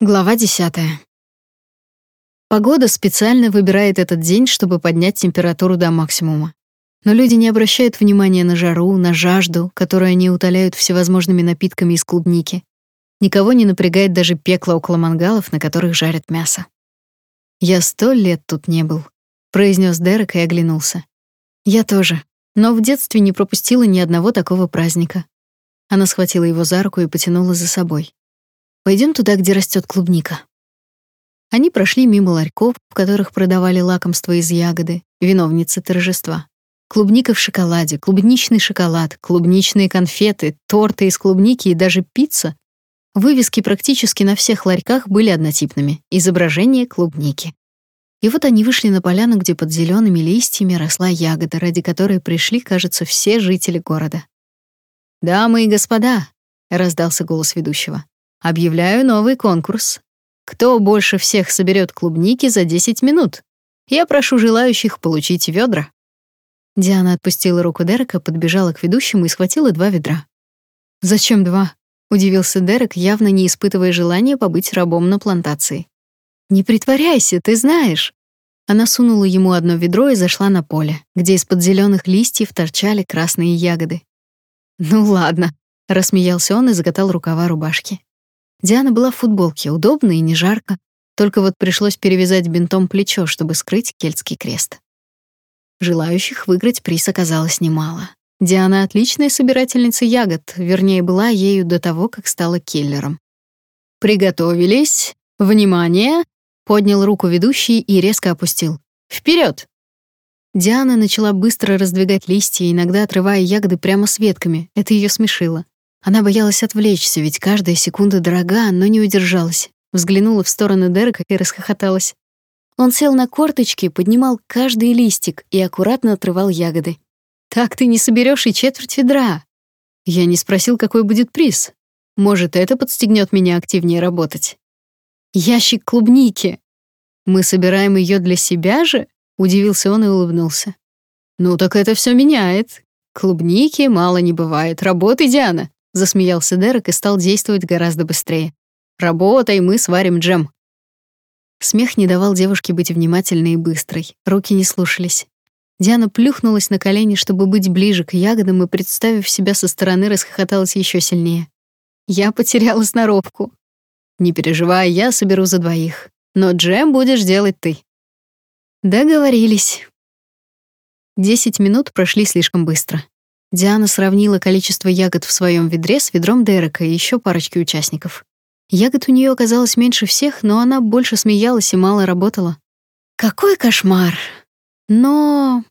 Глава 10. Погода специально выбирает этот день, чтобы поднять температуру до максимума. Но люди не обращают внимания на жару, на жажду, которую они утоляют всевозможными напитками из клубники. Никого не напрягает даже пекло около мангалов, на которых жарят мясо. «Я сто лет тут не был», — произнес Дерек и оглянулся. «Я тоже, но в детстве не пропустила ни одного такого праздника». Она схватила его за руку и потянула за собой. Пойдем туда, где растет клубника. Они прошли мимо ларьков, в которых продавали лакомства из ягоды, виновницы торжества. Клубника в шоколаде, клубничный шоколад, клубничные конфеты, торты из клубники и даже пицца. Вывески практически на всех ларьках были однотипными — изображение клубники. И вот они вышли на поляну, где под зелеными листьями росла ягода, ради которой пришли, кажется, все жители города. «Дамы и господа», — раздался голос ведущего, Объявляю новый конкурс. Кто больше всех соберет клубники за 10 минут? Я прошу желающих получить ведра. Диана отпустила руку Дерека, подбежала к ведущему и схватила два ведра. «Зачем два?» — удивился Дерек, явно не испытывая желания побыть рабом на плантации. «Не притворяйся, ты знаешь». Она сунула ему одно ведро и зашла на поле, где из-под зеленых листьев торчали красные ягоды. «Ну ладно», — рассмеялся он и закатал рукава рубашки. Диана была в футболке, удобно и не жарко, только вот пришлось перевязать бинтом плечо, чтобы скрыть кельтский крест. Желающих выиграть приз оказалось немало. Диана отличная собирательница ягод, вернее, была ею до того, как стала киллером. Приготовились. Внимание! Поднял руку ведущий и резко опустил. Вперед! Диана начала быстро раздвигать листья, иногда отрывая ягоды прямо с ветками. Это ее смешило. Она боялась отвлечься, ведь каждая секунда дорога, но не удержалась. Взглянула в сторону Дерека и расхохоталась. Он сел на корточки, поднимал каждый листик и аккуратно отрывал ягоды. «Так ты не соберешь и четверть ведра!» Я не спросил, какой будет приз. Может, это подстегнет меня активнее работать. «Ящик клубники!» «Мы собираем ее для себя же?» — удивился он и улыбнулся. «Ну так это все меняет. Клубники мало не бывает. Работай, Диана!» Засмеялся Дерек и стал действовать гораздо быстрее. «Работай, мы сварим джем». Смех не давал девушке быть внимательной и быстрой. Руки не слушались. Диана плюхнулась на колени, чтобы быть ближе к ягодам, и, представив себя со стороны, расхохоталась еще сильнее. Я потеряла сноровку. Не переживай, я соберу за двоих. Но джем будешь делать ты. Договорились. Десять минут прошли слишком быстро. Диана сравнила количество ягод в своем ведре с ведром Дерека и еще парочки участников. Ягод у нее оказалось меньше всех, но она больше смеялась и мало работала. Какой кошмар! Но...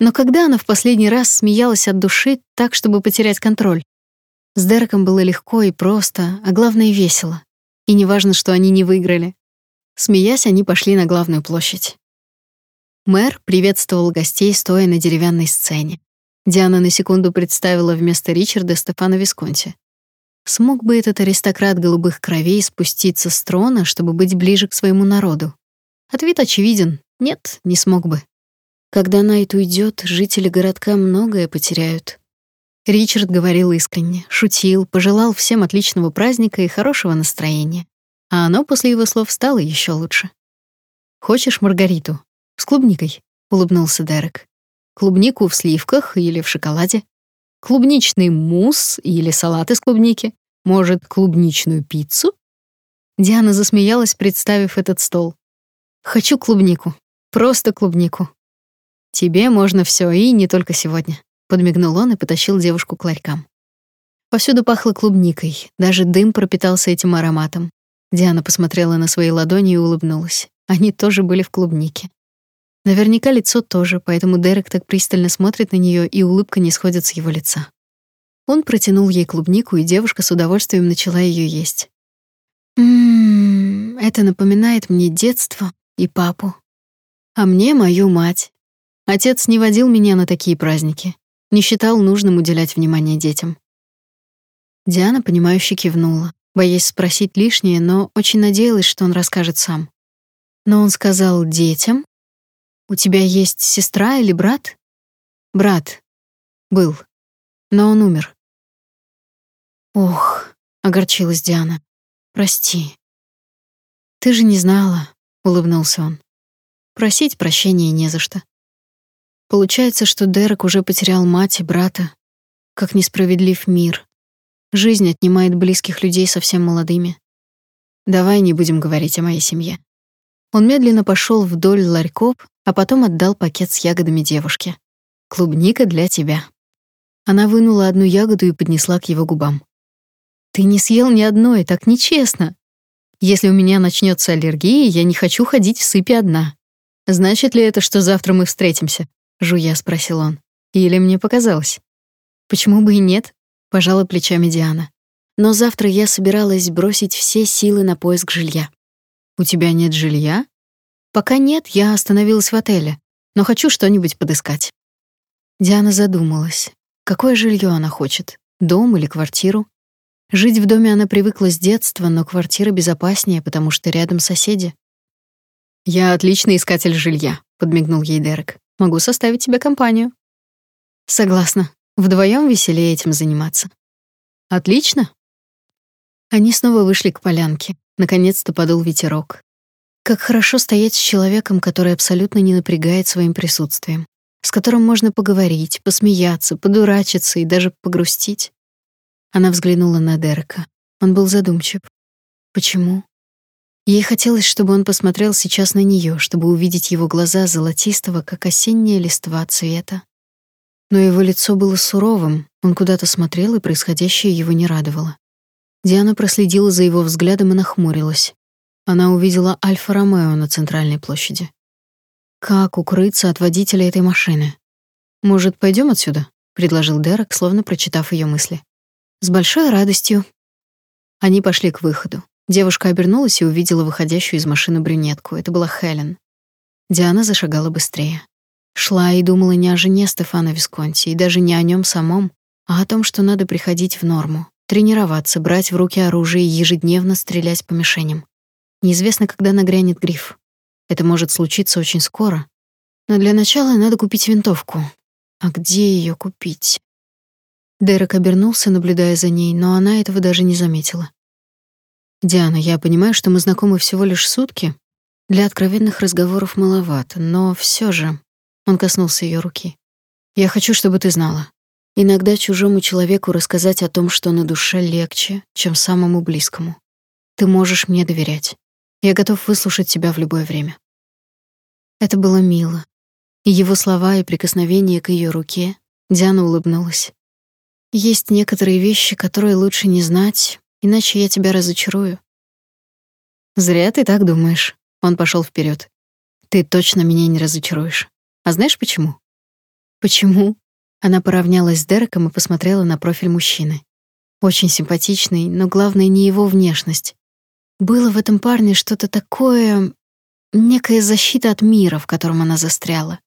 Но когда она в последний раз смеялась от души так, чтобы потерять контроль? С Дереком было легко и просто, а главное — весело. И неважно, что они не выиграли. Смеясь, они пошли на главную площадь. Мэр приветствовал гостей, стоя на деревянной сцене. Диана на секунду представила вместо Ричарда Стефана Висконти. Смог бы этот аристократ голубых кровей спуститься с трона, чтобы быть ближе к своему народу? Ответ очевиден. Нет, не смог бы. Когда Найт уйдет, жители городка многое потеряют. Ричард говорил искренне, шутил, пожелал всем отличного праздника и хорошего настроения. А оно после его слов стало еще лучше. «Хочешь Маргариту? С клубникой?» — улыбнулся Дерек клубнику в сливках или в шоколаде, клубничный мусс или салат из клубники, может, клубничную пиццу? Диана засмеялась, представив этот стол. Хочу клубнику. Просто клубнику. Тебе можно все и не только сегодня, подмигнул он и потащил девушку к ларькам. Повсюду пахло клубникой, даже дым пропитался этим ароматом. Диана посмотрела на свои ладони и улыбнулась. Они тоже были в клубнике. Наверняка лицо тоже, поэтому Дерек так пристально смотрит на нее, и улыбка не сходит с его лица. Он протянул ей клубнику, и девушка с удовольствием начала ее есть. Ммм, это напоминает мне детство и папу. А мне мою мать. Отец не водил меня на такие праздники, не считал нужным уделять внимание детям. Диана, понимающе кивнула, боясь спросить лишнее, но очень надеялась, что он расскажет сам. Но он сказал детям, у тебя есть сестра или брат? Брат. Был. Но он умер. Ох, огорчилась Диана. Прости. Ты же не знала, улыбнулся он. Просить прощения не за что. Получается, что Дерек уже потерял мать и брата. Как несправедлив мир. Жизнь отнимает близких людей совсем молодыми. Давай не будем говорить о моей семье. Он медленно пошел вдоль ларьков, а потом отдал пакет с ягодами девушке. Клубника для тебя. Она вынула одну ягоду и поднесла к его губам. Ты не съел ни одной, так нечестно. Если у меня начнется аллергия, я не хочу ходить в сыпи одна. Значит ли это, что завтра мы встретимся? жуя спросил он. Или мне показалось? Почему бы и нет? пожала плечами Диана. Но завтра я собиралась бросить все силы на поиск жилья. У тебя нет жилья? Пока нет, я остановилась в отеле, но хочу что-нибудь подыскать. Диана задумалась. Какое жилье она хочет? Дом или квартиру? Жить в доме она привыкла с детства, но квартира безопаснее, потому что рядом соседи. Я отличный искатель жилья, подмигнул ей Дерек. Могу составить тебе компанию. Согласна. Вдвоем веселее этим заниматься. Отлично. Они снова вышли к полянке. Наконец-то подул ветерок. Как хорошо стоять с человеком, который абсолютно не напрягает своим присутствием, с которым можно поговорить, посмеяться, подурачиться и даже погрустить. Она взглянула на Дерека. Он был задумчив. Почему? Ей хотелось, чтобы он посмотрел сейчас на нее, чтобы увидеть его глаза золотистого, как осенняя листва цвета. Но его лицо было суровым, он куда-то смотрел, и происходящее его не радовало. Диана проследила за его взглядом и нахмурилась. Она увидела Альфа-Ромео на центральной площади. Как укрыться от водителя этой машины? Может, пойдем отсюда? предложил Дерек, словно прочитав ее мысли. С большой радостью. Они пошли к выходу. Девушка обернулась и увидела выходящую из машины брюнетку. Это была Хелен. Диана зашагала быстрее. Шла и думала не о жене Стефана Висконти, и даже не о нем самом, а о том, что надо приходить в норму, тренироваться, брать в руки оружие и ежедневно стрелять по мишеням. Неизвестно, когда нагрянет гриф. Это может случиться очень скоро. Но для начала надо купить винтовку. А где ее купить? Дерек обернулся, наблюдая за ней, но она этого даже не заметила. «Диана, я понимаю, что мы знакомы всего лишь сутки. Для откровенных разговоров маловато, но все же...» Он коснулся ее руки. «Я хочу, чтобы ты знала. Иногда чужому человеку рассказать о том, что на душе, легче, чем самому близкому. Ты можешь мне доверять. Я готов выслушать тебя в любое время». Это было мило. И его слова и прикосновение к ее руке, Диана улыбнулась. Есть некоторые вещи, которые лучше не знать, иначе я тебя разочарую. Зря ты так думаешь. Он пошел вперед. Ты точно меня не разочаруешь. А знаешь почему? Почему? Она поравнялась с Дереком и посмотрела на профиль мужчины. Очень симпатичный, но главное не его внешность. Было в этом парне что-то такое, некая защита от мира, в котором она застряла.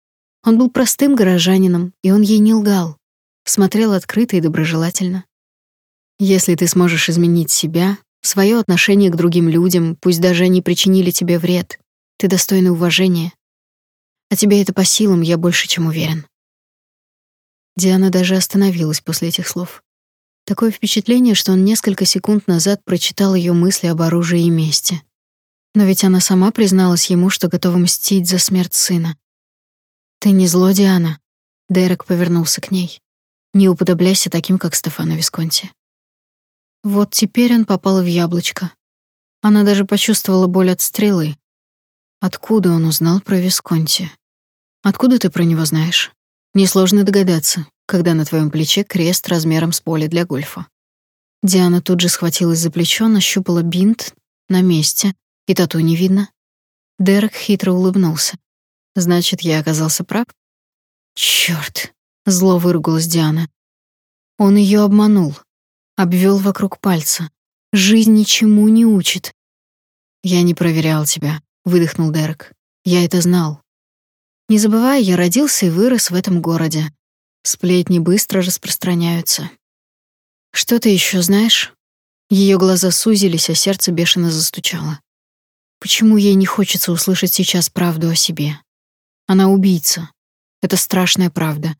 Он был простым горожанином, и он ей не лгал. Смотрел открыто и доброжелательно. Если ты сможешь изменить себя, свое отношение к другим людям, пусть даже они причинили тебе вред, ты достойна уважения. А тебе это по силам, я больше чем уверен. Диана даже остановилась после этих слов. Такое впечатление, что он несколько секунд назад прочитал ее мысли об оружии и мести. Но ведь она сама призналась ему, что готова мстить за смерть сына. «Ты не зло, Диана?» Дерек повернулся к ней. «Не уподобляйся таким, как Стефано Висконти». Вот теперь он попал в яблочко. Она даже почувствовала боль от стрелы. Откуда он узнал про Висконти? Откуда ты про него знаешь? Несложно догадаться, когда на твоем плече крест размером с поле для гольфа. Диана тут же схватилась за плечо, нащупала бинт на месте, и тату не видно. Дерек хитро улыбнулся. Значит, я оказался прав? Чёрт, зло выругалась Диана. Он ее обманул, обвел вокруг пальца. Жизнь ничему не учит. Я не проверял тебя, выдохнул Дерек. Я это знал. Не забывай, я родился и вырос в этом городе. Сплетни быстро распространяются. Что ты еще знаешь? Ее глаза сузились, а сердце бешено застучало. Почему ей не хочется услышать сейчас правду о себе? Она убийца. Это страшная правда.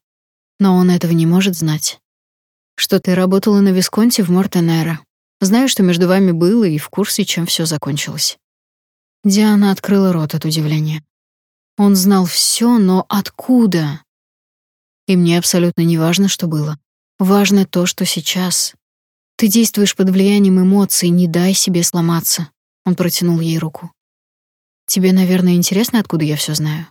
Но он этого не может знать. Что ты работала на Висконте в Мортенеро. Знаю, что между вами было и в курсе, чем все закончилось. Диана открыла рот от удивления. Он знал все, но откуда? И мне абсолютно не важно, что было. Важно то, что сейчас. Ты действуешь под влиянием эмоций, не дай себе сломаться. Он протянул ей руку. Тебе, наверное, интересно, откуда я все знаю.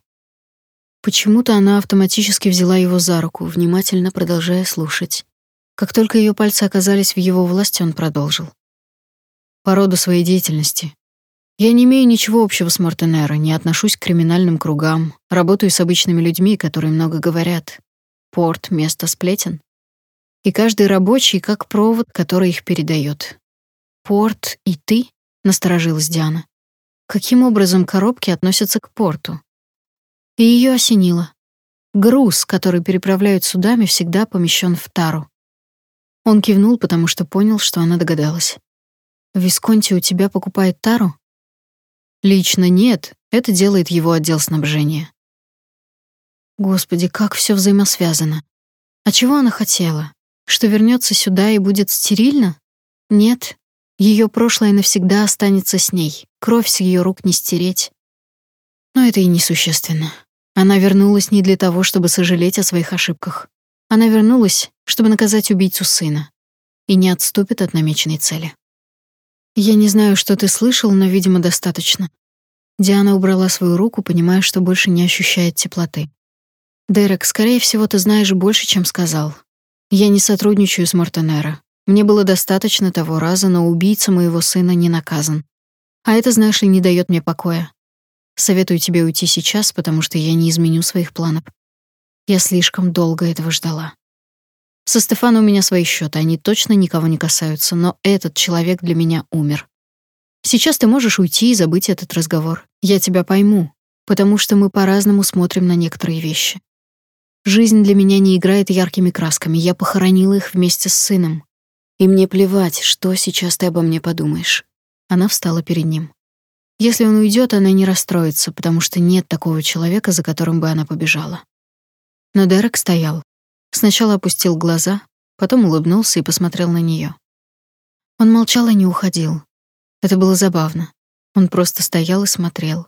Почему-то она автоматически взяла его за руку, внимательно продолжая слушать. Как только ее пальцы оказались в его власти, он продолжил. По роду своей деятельности. Я не имею ничего общего с Мортенеро, не отношусь к криминальным кругам, работаю с обычными людьми, которые много говорят. Порт — место сплетен. И каждый рабочий как провод, который их передает. Порт и ты? Насторожилась Диана. Каким образом коробки относятся к порту? И ее осенило. Груз, который переправляют судами, всегда помещен в тару. Он кивнул, потому что понял, что она догадалась. «Висконти у тебя покупает тару?» «Лично нет, это делает его отдел снабжения». Господи, как все взаимосвязано. А чего она хотела? Что вернется сюда и будет стерильно? Нет. Ее прошлое навсегда останется с ней. Кровь с ее рук не стереть. Но это и несущественно. Она вернулась не для того, чтобы сожалеть о своих ошибках. Она вернулась, чтобы наказать убийцу сына. И не отступит от намеченной цели. Я не знаю, что ты слышал, но, видимо, достаточно. Диана убрала свою руку, понимая, что больше не ощущает теплоты. Дерек, скорее всего, ты знаешь больше, чем сказал. Я не сотрудничаю с Мортенеро. Мне было достаточно того раза, но убийца моего сына не наказан. А это, знаешь ли, не дает мне покоя. Советую тебе уйти сейчас, потому что я не изменю своих планов. Я слишком долго этого ждала. Со Стефаном у меня свои счеты, они точно никого не касаются, но этот человек для меня умер. Сейчас ты можешь уйти и забыть этот разговор. Я тебя пойму, потому что мы по-разному смотрим на некоторые вещи. Жизнь для меня не играет яркими красками, я похоронила их вместе с сыном. И мне плевать, что сейчас ты обо мне подумаешь. Она встала перед ним. Если он уйдет, она не расстроится, потому что нет такого человека, за которым бы она побежала. Но Дерек стоял. Сначала опустил глаза, потом улыбнулся и посмотрел на нее. Он молчал и не уходил. Это было забавно. Он просто стоял и смотрел.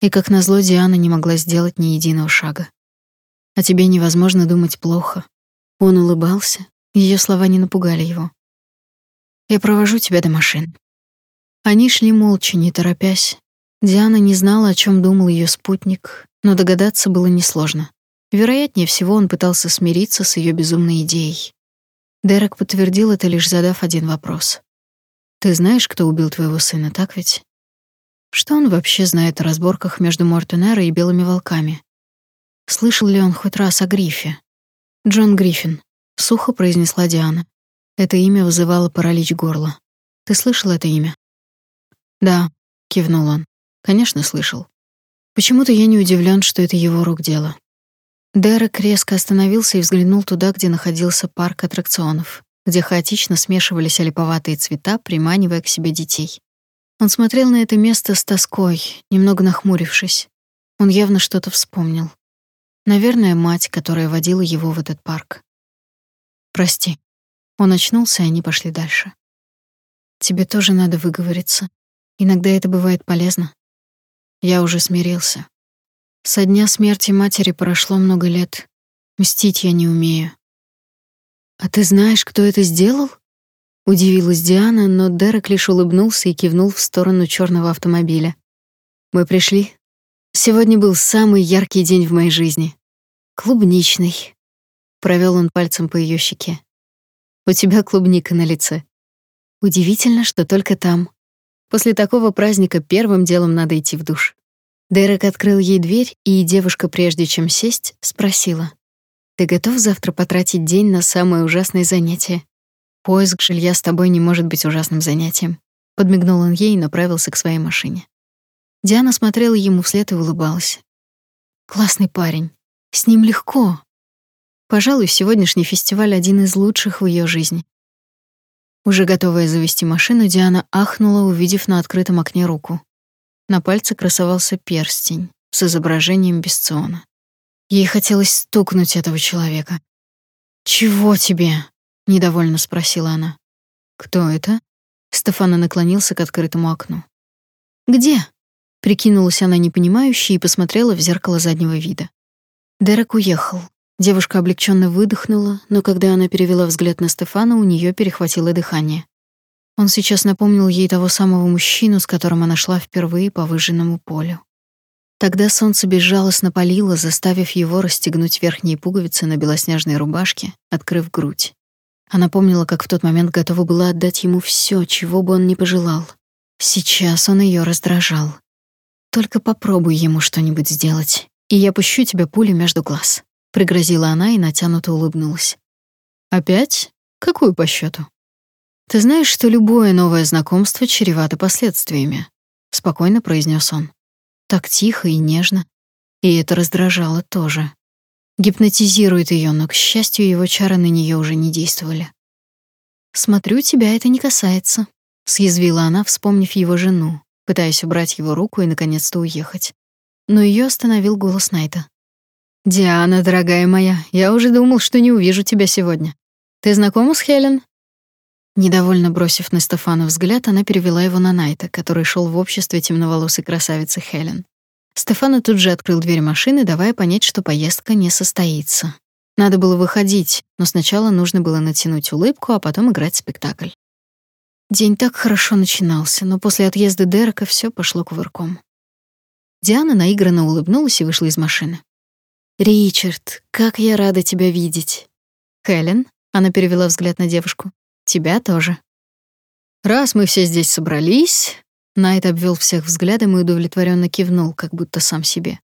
И как назло Диана не могла сделать ни единого шага. А тебе невозможно думать плохо. Он улыбался, ее слова не напугали его. Я провожу тебя до машин. Они шли молча, не торопясь. Диана не знала, о чем думал ее спутник, но догадаться было несложно. Вероятнее всего, он пытался смириться с ее безумной идеей. Дерек подтвердил это, лишь задав один вопрос. «Ты знаешь, кто убил твоего сына, так ведь?» Что он вообще знает о разборках между Мортенеро и Белыми волками? Слышал ли он хоть раз о Грифе? Джон Гриффин, сухо произнесла Диана. Это имя вызывало паралич горла. Ты слышал это имя? Да, кивнул он. Конечно, слышал. Почему-то я не удивлен, что это его рук дело. Дерек резко остановился и взглянул туда, где находился парк аттракционов, где хаотично смешивались олиповатые цвета, приманивая к себе детей. Он смотрел на это место с тоской, немного нахмурившись. Он явно что-то вспомнил. Наверное, мать, которая водила его в этот парк. Прости. Он очнулся, и они пошли дальше. Тебе тоже надо выговориться. Иногда это бывает полезно. Я уже смирился. Со дня смерти матери прошло много лет. Мстить я не умею. А ты знаешь, кто это сделал? Удивилась Диана, но Дерек лишь улыбнулся и кивнул в сторону черного автомобиля. Мы пришли, Сегодня был самый яркий день в моей жизни. Клубничный. Провел он пальцем по ее щеке. У тебя клубника на лице. Удивительно, что только там. После такого праздника первым делом надо идти в душ. Дерек открыл ей дверь, и девушка, прежде чем сесть, спросила: "Ты готов завтра потратить день на самое ужасное занятие? Поиск жилья с тобой не может быть ужасным занятием". Подмигнул он ей и направился к своей машине. Диана смотрела ему вслед и улыбалась. Классный парень. С ним легко. Пожалуй, сегодняшний фестиваль один из лучших в ее жизни. Уже готовая завести машину, Диана ахнула, увидев на открытом окне руку. На пальце красовался перстень с изображением Бесциона. Ей хотелось стукнуть этого человека. «Чего тебе?» — недовольно спросила она. «Кто это?» Стефана наклонился к открытому окну. «Где?» Прикинулась она непонимающе и посмотрела в зеркало заднего вида. Дерек уехал. Девушка облегченно выдохнула, но когда она перевела взгляд на Стефана, у нее перехватило дыхание. Он сейчас напомнил ей того самого мужчину, с которым она шла впервые по выжженному полю. Тогда солнце безжалостно палило, заставив его расстегнуть верхние пуговицы на белоснежной рубашке, открыв грудь. Она помнила, как в тот момент готова была отдать ему все, чего бы он ни пожелал. Сейчас он ее раздражал. Только попробуй ему что-нибудь сделать, и я пущу тебе пулю между глаз, пригрозила она и натянуто улыбнулась. Опять? Какую по счету? Ты знаешь, что любое новое знакомство чревато последствиями, спокойно произнес он. Так тихо и нежно, и это раздражало тоже. Гипнотизирует ее, но к счастью, его чары на нее уже не действовали. Смотрю, тебя это не касается, съязвила она, вспомнив его жену, пытаясь убрать его руку и наконец-то уехать. Но ее остановил голос Найта. «Диана, дорогая моя, я уже думал, что не увижу тебя сегодня. Ты знакома с Хелен?» Недовольно бросив на Стефана взгляд, она перевела его на Найта, который шел в обществе темноволосой красавицы Хелен. Стефана тут же открыл дверь машины, давая понять, что поездка не состоится. Надо было выходить, но сначала нужно было натянуть улыбку, а потом играть спектакль. День так хорошо начинался, но после отъезда Дерека все пошло кувырком. Диана наигранно улыбнулась и вышла из машины. «Ричард, как я рада тебя видеть!» «Хелен?» — она перевела взгляд на девушку. «Тебя тоже». «Раз мы все здесь собрались...» Найт обвел всех взглядом и удовлетворенно кивнул, как будто сам себе.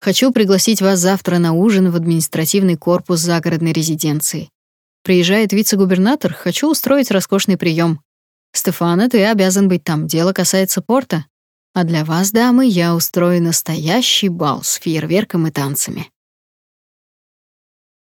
«Хочу пригласить вас завтра на ужин в административный корпус загородной резиденции. Приезжает вице-губернатор, хочу устроить роскошный прием. Стефана, ты обязан быть там, дело касается порта. А для вас, дамы, я устрою настоящий бал с фейерверком и танцами.